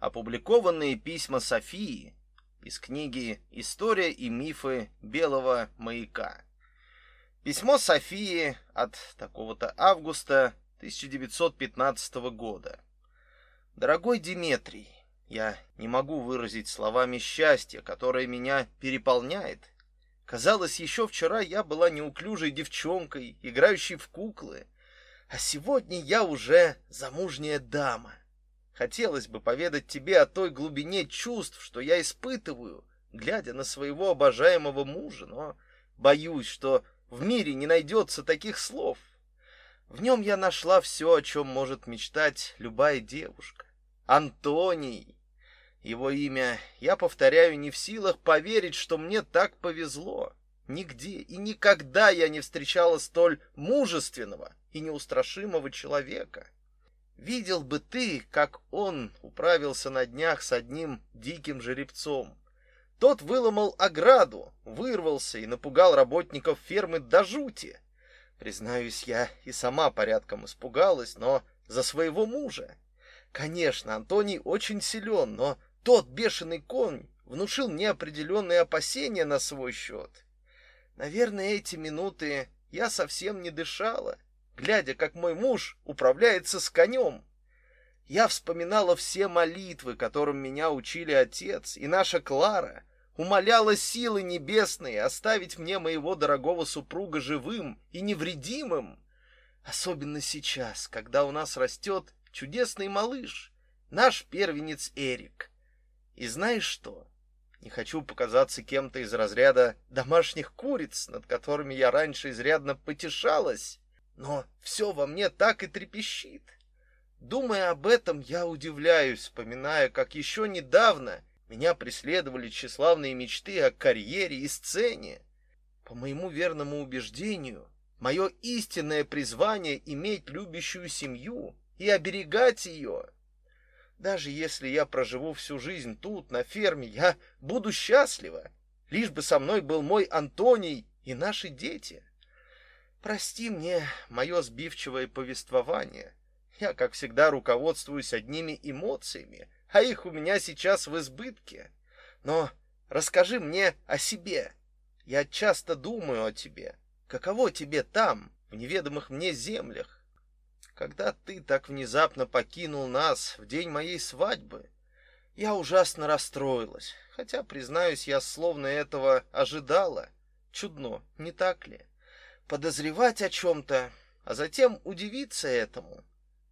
Опубликованные письма Софии из книги «История и мифы Белого маяка». Письмо Софии от такого-то августа 1915 года. Дорогой Диметрий, я не могу выразить словами счастье, которое меня переполняет. Казалось, еще вчера я была неуклюжей девчонкой, играющей в куклы, а сегодня я уже замужняя дама. Хотелось бы поведать тебе о той глубине чувств, что я испытываю, глядя на своего обожаемого мужа, но боюсь, что в мире не найдется таких слов. В нем я нашла все, о чем может мечтать любая девушка. Антоний. Его имя я повторяю не в силах поверить, что мне так повезло. Нигде и никогда я не встречала столь мужественного и неустрашимого человека. Видел бы ты, как он управился на днях с одним диким жеребцом. Тот выломал ограду, вырвался и напугал работников фермы до жути. Признаюсь, я и сама порядком испугалась, но за своего мужа. Конечно, Антоний очень силен, но тот бешеный конь внушил мне определенные опасения на свой счет. Наверное, эти минуты я совсем не дышала глядя, как мой муж управляется с конем. Я вспоминала все молитвы, которым меня учили отец и наша Клара, умоляла силы небесные оставить мне моего дорогого супруга живым и невредимым. Особенно сейчас, когда у нас растет чудесный малыш, наш первенец Эрик. И знаешь что? Не хочу показаться кем-то из разряда домашних куриц, над которыми я раньше изрядно потешалась, но все во мне так и трепещет. Думая об этом, я удивляюсь, вспоминая, как еще недавно меня преследовали тщеславные мечты о карьере и сцене. По моему верному убеждению, мое истинное призвание иметь любящую семью и оберегать ее. Даже если я проживу всю жизнь тут, на ферме, я буду счастлива, лишь бы со мной был мой Антоний и наши дети. Прости мне мое сбивчивое повествование. Я, как всегда, руководствуюсь одними эмоциями, а их у меня сейчас в избытке. Но расскажи мне о себе. Я часто думаю о тебе. Каково тебе там, в неведомых мне землях? Когда ты так внезапно покинул нас в день моей свадьбы, я ужасно расстроилась, хотя, признаюсь, я словно этого ожидала. Чудно, не так ли? Подозревать о чем-то, а затем удивиться этому.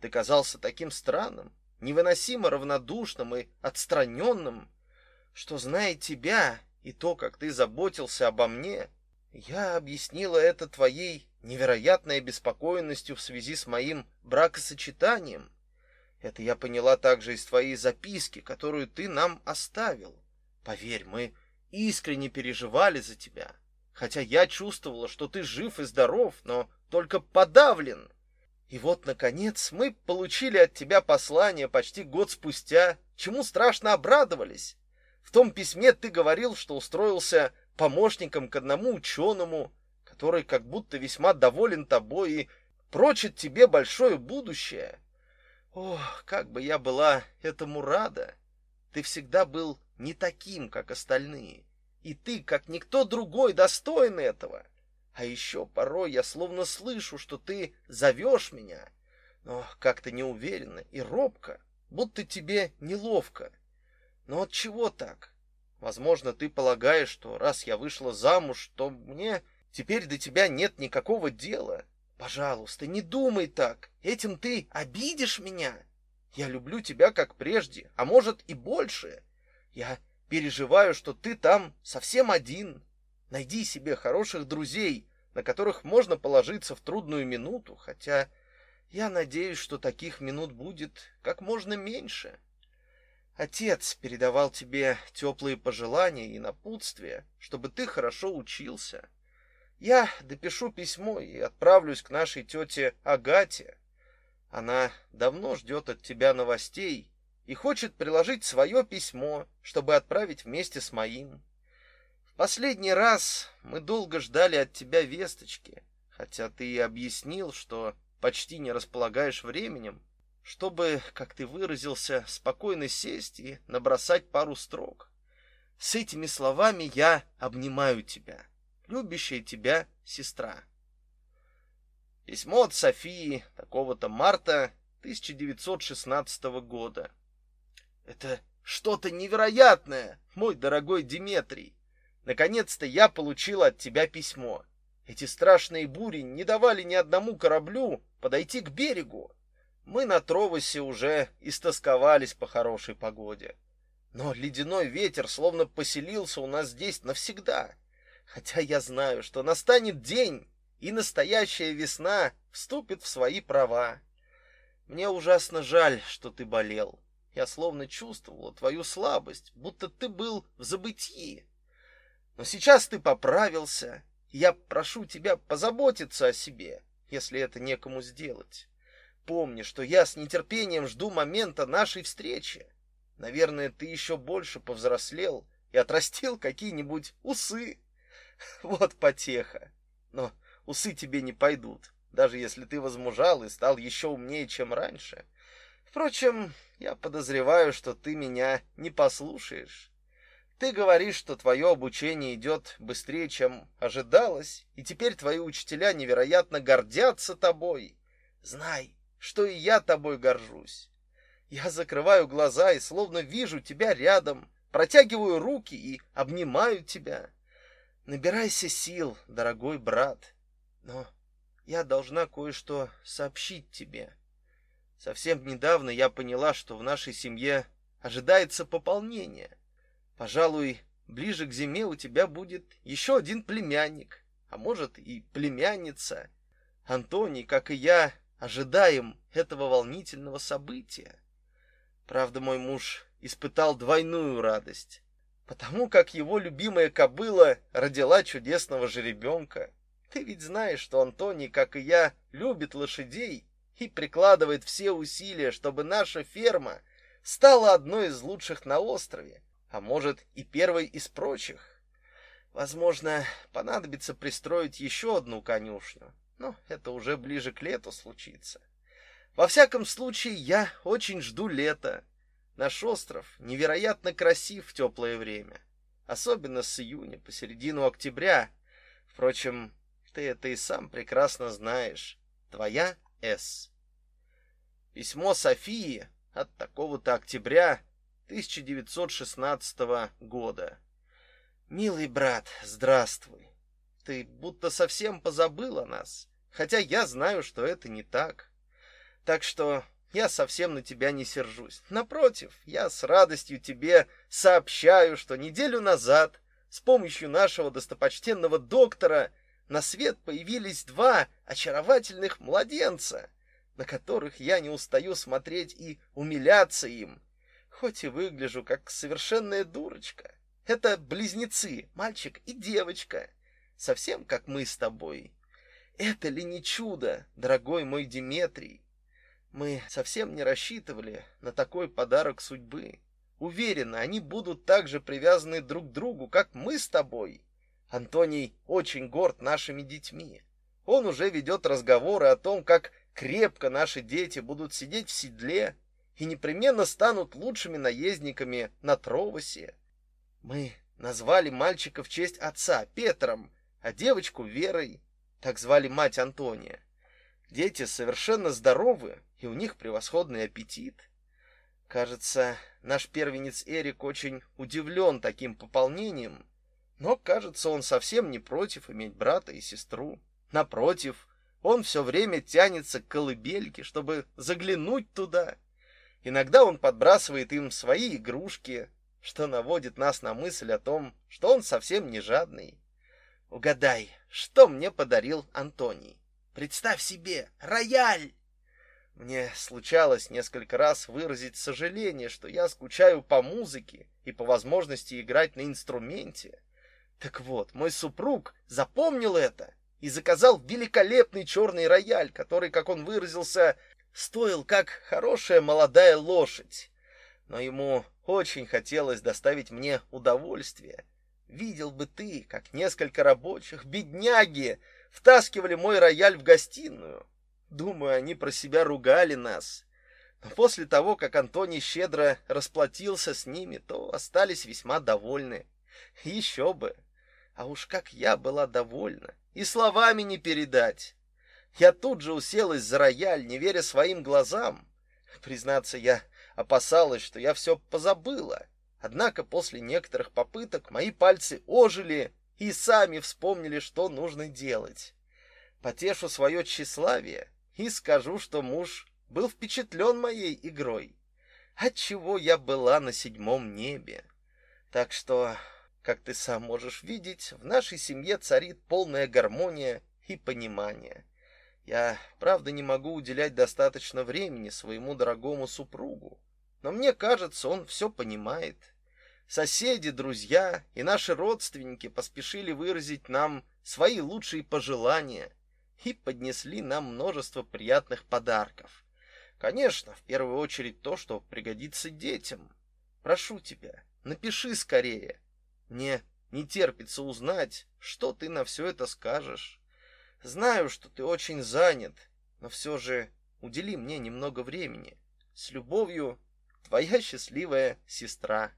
Ты казался таким странным, невыносимо равнодушным и отстраненным, что, зная тебя и то, как ты заботился обо мне, я объяснила это твоей невероятной обеспокоенностью в связи с моим бракосочетанием. Это я поняла также из твоей записки, которую ты нам оставил. Поверь, мы искренне переживали за тебя хотя я чувствовала, что ты жив и здоров, но только подавлен. И вот, наконец, мы получили от тебя послание почти год спустя, чему страшно обрадовались. В том письме ты говорил, что устроился помощником к одному ученому, который как будто весьма доволен тобой и прочит тебе большое будущее. Ох, как бы я была этому рада. Ты всегда был не таким, как остальные. И ты, как никто другой, достоин этого. А еще порой я словно слышу, что ты зовешь меня, но как-то неуверенно и робко, будто тебе неловко. Но от чего так? Возможно, ты полагаешь, что раз я вышла замуж, то мне теперь до тебя нет никакого дела. Пожалуйста, не думай так. Этим ты обидишь меня. Я люблю тебя как прежде, а может и больше. Я Переживаю, что ты там совсем один. Найди себе хороших друзей, на которых можно положиться в трудную минуту, хотя я надеюсь, что таких минут будет как можно меньше. Отец передавал тебе теплые пожелания и напутствия, чтобы ты хорошо учился. Я допишу письмо и отправлюсь к нашей тете Агате. Она давно ждет от тебя новостей и хочет приложить свое письмо, чтобы отправить вместе с моим. В последний раз мы долго ждали от тебя весточки, хотя ты и объяснил, что почти не располагаешь временем. чтобы, как ты выразился, спокойно сесть и набросать пару строк. С этими словами я обнимаю тебя, любящая тебя сестра. Письмо от Софии такого-то марта 1916 года. Это что-то невероятное, мой дорогой Диметрий. Наконец-то я получил от тебя письмо. Эти страшные бури не давали ни одному кораблю подойти к берегу. Мы на Тровосе уже истосковались по хорошей погоде. Но ледяной ветер словно поселился у нас здесь навсегда. Хотя я знаю, что настанет день, и настоящая весна вступит в свои права. Мне ужасно жаль, что ты болел. Я словно чувствовала твою слабость, будто ты был в забытии. Но сейчас ты поправился, я прошу тебя позаботиться о себе, если это некому сделать. Помни, что я с нетерпением жду момента нашей встречи. Наверное, ты еще больше повзрослел и отрастил какие-нибудь усы. Вот потеха. Но усы тебе не пойдут, даже если ты возмужал и стал еще умнее, чем раньше. Впрочем, я подозреваю, что ты меня не послушаешь. Ты говоришь, что твое обучение идет быстрее, чем ожидалось, и теперь твои учителя невероятно гордятся тобой. Знай, что и я тобой горжусь. Я закрываю глаза и словно вижу тебя рядом, протягиваю руки и обнимаю тебя. Набирайся сил, дорогой брат. Но я должна кое-что сообщить тебе. Совсем недавно я поняла, что в нашей семье ожидается пополнение — Пожалуй, ближе к зиме у тебя будет еще один племянник, а может и племянница. Антоний, как и я, ожидаем этого волнительного события. Правда, мой муж испытал двойную радость, потому как его любимая кобыла родила чудесного жеребенка. Ты ведь знаешь, что Антоний, как и я, любит лошадей и прикладывает все усилия, чтобы наша ферма стала одной из лучших на острове а может и первой из прочих. Возможно, понадобится пристроить еще одну конюшню, но это уже ближе к лету случится. Во всяком случае, я очень жду лета. Наш остров невероятно красив в теплое время, особенно с июня по середину октября. Впрочем, ты это и сам прекрасно знаешь. Твоя С. Письмо Софии от такого-то октября 1916 года. Милый брат, здравствуй. Ты будто совсем позабыл о нас, хотя я знаю, что это не так. Так что я совсем на тебя не сержусь. Напротив, я с радостью тебе сообщаю, что неделю назад с помощью нашего достопочтенного доктора на свет появились два очаровательных младенца, на которых я не устаю смотреть и умиляться им хоть и выгляжу как совершенная дурочка. Это близнецы, мальчик и девочка, совсем как мы с тобой. Это ли не чудо, дорогой мой Диметрий? Мы совсем не рассчитывали на такой подарок судьбы. Уверена, они будут так же привязаны друг к другу, как мы с тобой. Антоний очень горд нашими детьми. Он уже ведет разговоры о том, как крепко наши дети будут сидеть в седле и непременно станут лучшими наездниками на Тровосе. Мы назвали мальчика в честь отца Петром, а девочку Верой. Так звали мать Антония. Дети совершенно здоровы, и у них превосходный аппетит. Кажется, наш первенец Эрик очень удивлен таким пополнением, но, кажется, он совсем не против иметь брата и сестру. Напротив, он все время тянется к колыбельке, чтобы заглянуть туда Иногда он подбрасывает им свои игрушки, что наводит нас на мысль о том, что он совсем не жадный. Угадай, что мне подарил Антоний? Представь себе, рояль! Мне случалось несколько раз выразить сожаление, что я скучаю по музыке и по возможности играть на инструменте. Так вот, мой супруг запомнил это и заказал великолепный черный рояль, который, как он выразился, стоил как хорошая молодая лошадь. Но ему очень хотелось доставить мне удовольствие. Видел бы ты, как несколько рабочих, бедняги, втаскивали мой рояль в гостиную. Думаю, они про себя ругали нас. Но после того, как Антоний щедро расплатился с ними, то остались весьма довольны. Еще бы. А уж как я была довольна, и словами не передать. Я тут же уселась за рояль, не веря своим глазам. Признаться, я опасалась, что я все позабыла. Однако после некоторых попыток мои пальцы ожили и сами вспомнили, что нужно делать. Потешу свое тщеславие и скажу, что муж был впечатлен моей игрой, отчего я была на седьмом небе. Так что, как ты сам можешь видеть, в нашей семье царит полная гармония и понимание. Я, правда, не могу уделять достаточно времени своему дорогому супругу, но мне кажется, он все понимает. Соседи, друзья и наши родственники поспешили выразить нам свои лучшие пожелания и поднесли нам множество приятных подарков. Конечно, в первую очередь то, что пригодится детям. Прошу тебя, напиши скорее. Мне не терпится узнать, что ты на все это скажешь. Знаю, что ты очень занят, но все же удели мне немного времени. С любовью, твоя счастливая сестра.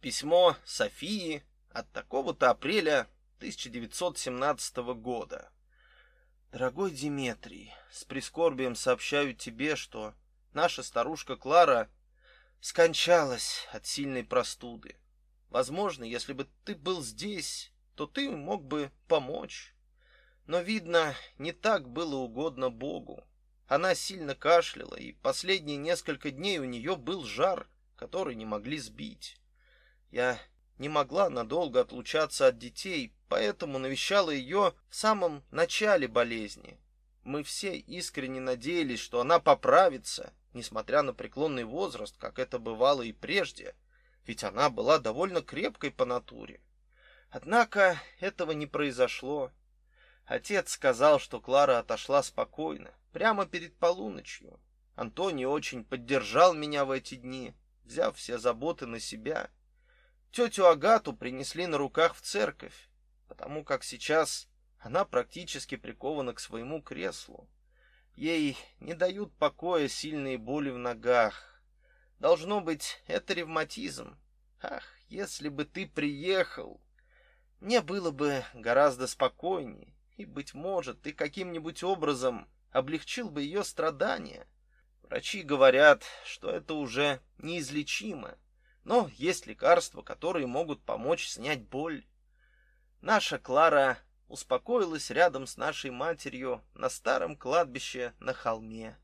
Письмо Софии от такого-то апреля 1917 года. Дорогой Диметрий, с прискорбием сообщаю тебе, что наша старушка Клара скончалась от сильной простуды. Возможно, если бы ты был здесь, то ты мог бы помочь. Но, видно, не так было угодно Богу. Она сильно кашляла, и последние несколько дней у нее был жар, который не могли сбить. Я не могла надолго отлучаться от детей, поэтому навещала ее в самом начале болезни. Мы все искренне надеялись, что она поправится, несмотря на преклонный возраст, как это бывало и прежде, ведь она была довольно крепкой по натуре. Однако этого не произошло. Отец сказал, что Клара отошла спокойно, прямо перед полуночью. Антоний очень поддержал меня в эти дни, взяв все заботы на себя. Тетю Агату принесли на руках в церковь, потому как сейчас она практически прикована к своему креслу. Ей не дают покоя сильные боли в ногах. Должно быть, это ревматизм. Ах, если бы ты приехал, мне было бы гораздо спокойнее и, быть может, ты каким-нибудь образом облегчил бы ее страдания. Врачи говорят, что это уже неизлечимо, но есть лекарства, которые могут помочь снять боль. Наша Клара успокоилась рядом с нашей матерью на старом кладбище на холме.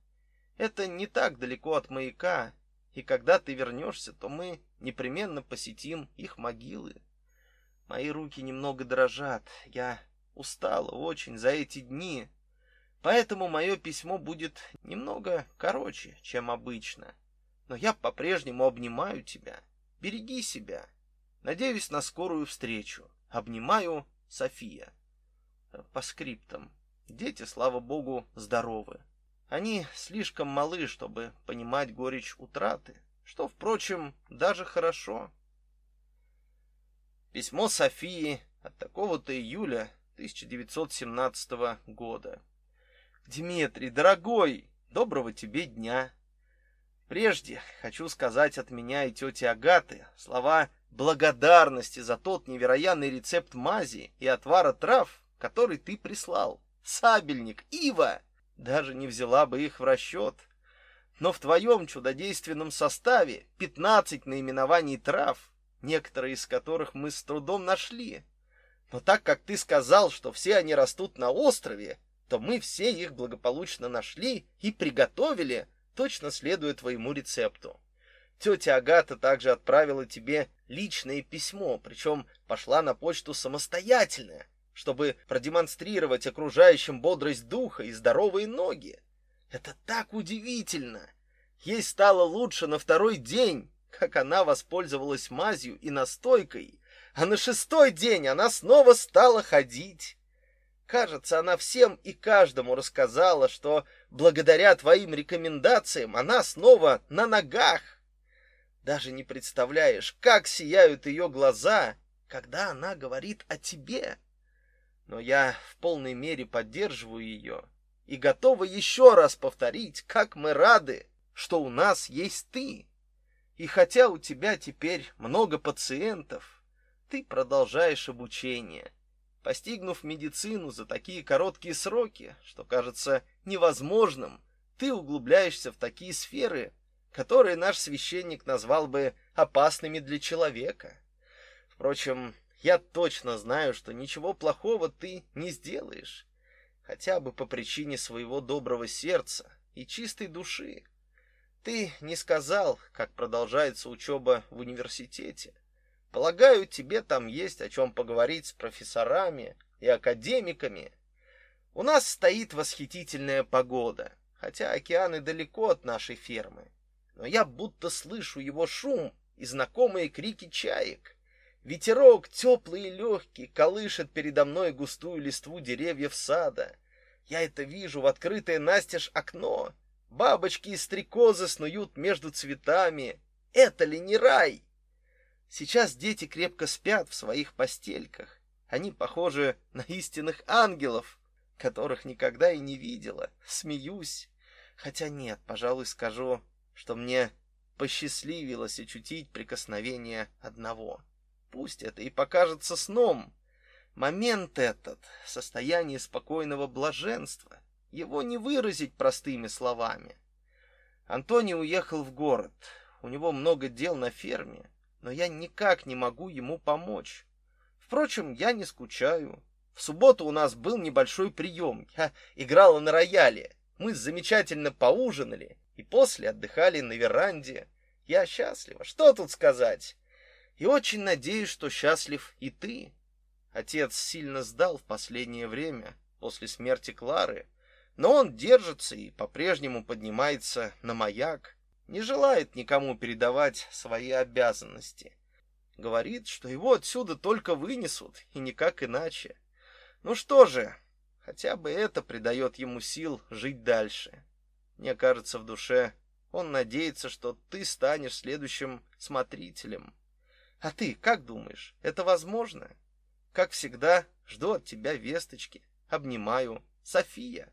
Это не так далеко от маяка, и когда ты вернешься, то мы непременно посетим их могилы. Мои руки немного дрожат. Я устала очень за эти дни, поэтому мое письмо будет немного короче, чем обычно. Но я по-прежнему обнимаю тебя. Береги себя. Надеюсь на скорую встречу. Обнимаю, София. По скриптам. Дети, слава богу, здоровы. Они слишком малы, чтобы понимать горечь утраты, что, впрочем, даже хорошо. Письмо Софии от такого-то июля 1917 года. Дмитрий, дорогой, доброго тебе дня. Прежде хочу сказать от меня и тети Агаты слова благодарности за тот невероятный рецепт мази и отвара трав, который ты прислал. Сабельник, ива, даже не взяла бы их в расчет. Но в твоем чудодейственном составе 15 наименований трав, некоторые из которых мы с трудом нашли. Но так как ты сказал, что все они растут на острове, то мы все их благополучно нашли и приготовили, точно следуя твоему рецепту. Тетя Агата также отправила тебе личное письмо, причем пошла на почту самостоятельно, чтобы продемонстрировать окружающим бодрость духа и здоровые ноги. Это так удивительно. Ей стало лучше на второй день, как она воспользовалась мазью и настойкой, а на шестой день она снова стала ходить. Кажется, она всем и каждому рассказала, что благодаря твоим рекомендациям она снова на ногах. Даже не представляешь, как сияют ее глаза, когда она говорит о тебе. Но я в полной мере поддерживаю ее и готова еще раз повторить, как мы рады, что у нас есть ты. И хотя у тебя теперь много пациентов, ты продолжаешь обучение, постигнув медицину за такие короткие сроки, что кажется невозможным, ты углубляешься в такие сферы, которые наш священник назвал бы опасными для человека. Впрочем, я точно знаю, что ничего плохого ты не сделаешь, хотя бы по причине своего доброго сердца и чистой души. Ты не сказал, как продолжается учеба в университете. Полагаю, тебе там есть о чем поговорить с профессорами и академиками. У нас стоит восхитительная погода, хотя океаны далеко от нашей фермы. Но я будто слышу его шум и знакомые крики чаек. Ветерок теплый и легкий колышет передо мной густую листву деревьев сада. Я это вижу в открытое настежь окно Бабочки и стрекозы снуют между цветами. Это ли не рай? Сейчас дети крепко спят в своих постельках. Они похожи на истинных ангелов, которых никогда и не видела. Смеюсь. Хотя нет, пожалуй, скажу, что мне посчастливилось ощутить прикосновение одного. Пусть это и покажется сном. Момент этот — состояние спокойного блаженства. Его не выразить простыми словами. Антоний уехал в город. У него много дел на ферме, но я никак не могу ему помочь. Впрочем, я не скучаю. В субботу у нас был небольшой прием. Я играла на рояле. Мы замечательно поужинали и после отдыхали на веранде. Я счастлива. Что тут сказать? И очень надеюсь, что счастлив и ты. Отец сильно сдал в последнее время после смерти Клары. Но он держится и по-прежнему поднимается на маяк, не желает никому передавать свои обязанности. Говорит, что его отсюда только вынесут, и никак иначе. Ну что же, хотя бы это придает ему сил жить дальше. Мне кажется, в душе он надеется, что ты станешь следующим смотрителем. А ты как думаешь, это возможно? Как всегда, жду от тебя весточки. Обнимаю. София.